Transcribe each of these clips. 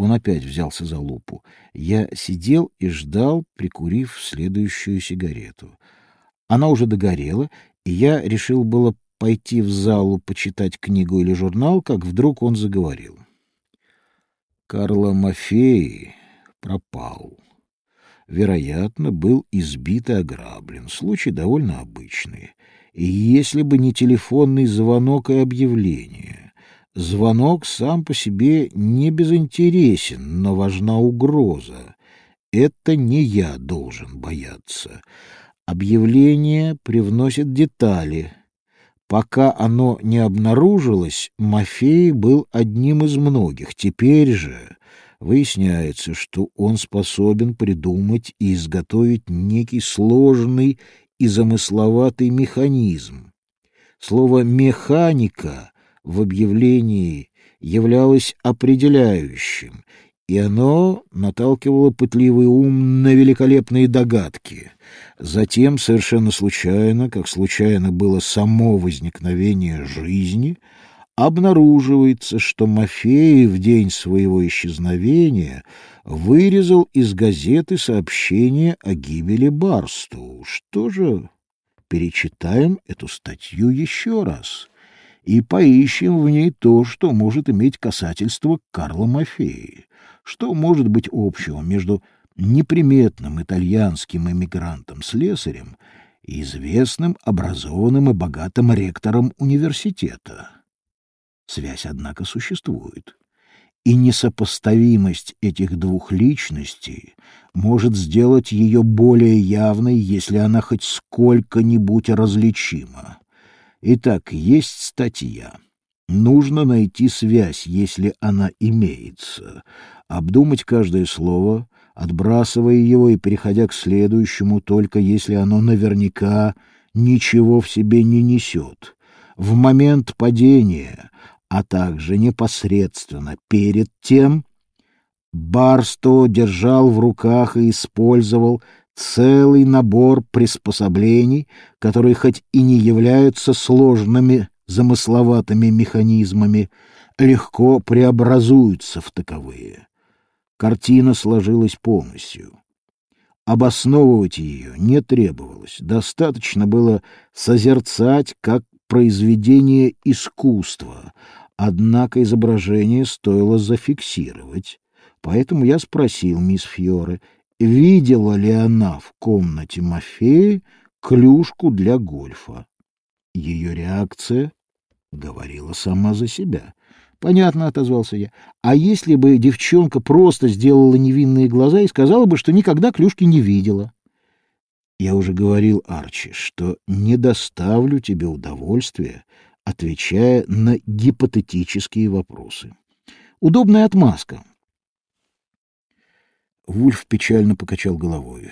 Он опять взялся за лупу. Я сидел и ждал, прикурив следующую сигарету. Она уже догорела, и я решил было пойти в залу почитать книгу или журнал, как вдруг он заговорил. Карло Мафей пропал. Вероятно, был избит и ограблен. Случай довольно обычный. И если бы не телефонный звонок и объявление. Звонок сам по себе не безинтересен, но важна угроза. Это не я должен бояться. Объявление привносит детали — Пока оно не обнаружилось, Мафей был одним из многих. Теперь же выясняется, что он способен придумать и изготовить некий сложный и замысловатый механизм. Слово «механика» в объявлении являлось определяющим, и оно наталкивало пытливый ум на великолепные догадки. Затем, совершенно случайно, как случайно было само возникновение жизни, обнаруживается, что Мафей в день своего исчезновения вырезал из газеты сообщение о гибели Барсту. Что же, перечитаем эту статью еще раз и поищем в ней то, что может иметь касательство к Карлу Мафеи. Что может быть общего между неприметным итальянским эмигрантом-слесарем и известным, образованным и богатым ректором университета? Связь, однако, существует. И несопоставимость этих двух личностей может сделать ее более явной, если она хоть сколько-нибудь различима. Итак, есть статья. Нужно найти связь, если она имеется, обдумать каждое слово, отбрасывая его и переходя к следующему, только если оно наверняка ничего в себе не несет. В момент падения, а также непосредственно перед тем, Барсто держал в руках и использовал целый набор приспособлений, которые хоть и не являются сложными замысловатыми механизмами, легко преобразуются в таковые. Картина сложилась полностью. Обосновывать ее не требовалось, достаточно было созерцать как произведение искусства, однако изображение стоило зафиксировать. Поэтому я спросил мисс Фьоре, видела ли она в комнате Мафея клюшку для гольфа. Ее реакция говорила сама за себя. Понятно, отозвался я. А если бы девчонка просто сделала невинные глаза и сказала бы, что никогда клюшки не видела? Я уже говорил Арчи, что не доставлю тебе удовольствия, отвечая на гипотетические вопросы. Удобная отмазка. Вульф печально покачал головой.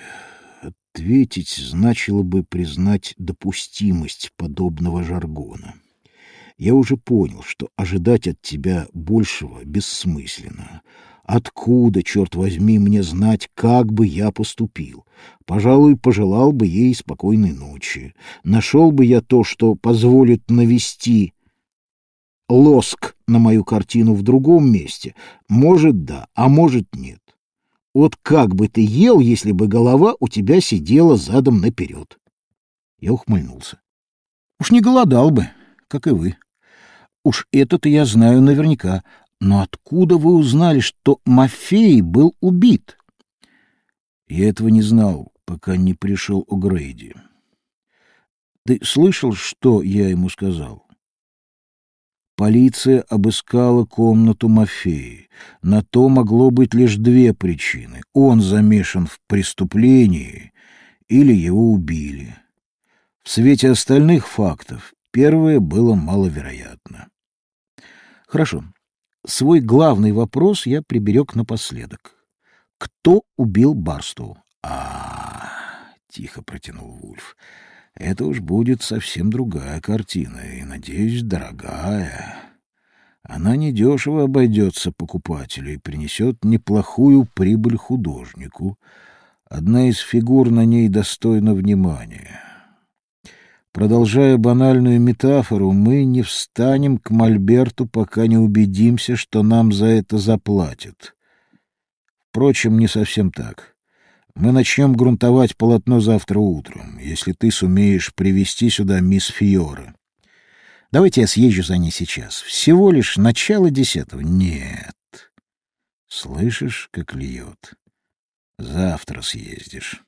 Ответить значило бы признать допустимость подобного жаргона. Я уже понял, что ожидать от тебя большего бессмысленно. Откуда, черт возьми, мне знать, как бы я поступил? Пожалуй, пожелал бы ей спокойной ночи. Нашел бы я то, что позволит навести лоск на мою картину в другом месте. Может, да, а может, нет. Вот как бы ты ел, если бы голова у тебя сидела задом наперед? Я ухмыльнулся. Уж не голодал бы, как и вы. Уж это-то я знаю наверняка. Но откуда вы узнали, что Мафей был убит? Я этого не знал, пока не пришел О'Грейди. Ты слышал, что я ему сказал? Полиция обыскала комнату Мафеи. На то могло быть лишь две причины. Он замешан в преступлении или его убили. В свете остальных фактов первое было маловероятно. Хорошо. Свой главный вопрос я приберег напоследок. Кто убил Барсту? А, -а, -а тихо протянул Вульф. Это уж будет совсем другая картина, и, надеюсь, дорогая. Она недешево обойдется покупателю и принесет неплохую прибыль художнику. Одна из фигур на ней достойна внимания. Продолжая банальную метафору, мы не встанем к Мольберту, пока не убедимся, что нам за это заплатят. Впрочем, не совсем так. Мы начнем грунтовать полотно завтра утром, если ты сумеешь привести сюда мисс Фиора. Давайте я съезжу за ней сейчас. Всего лишь начало десятого. Нет. Слышишь, как льет? Завтра съездишь.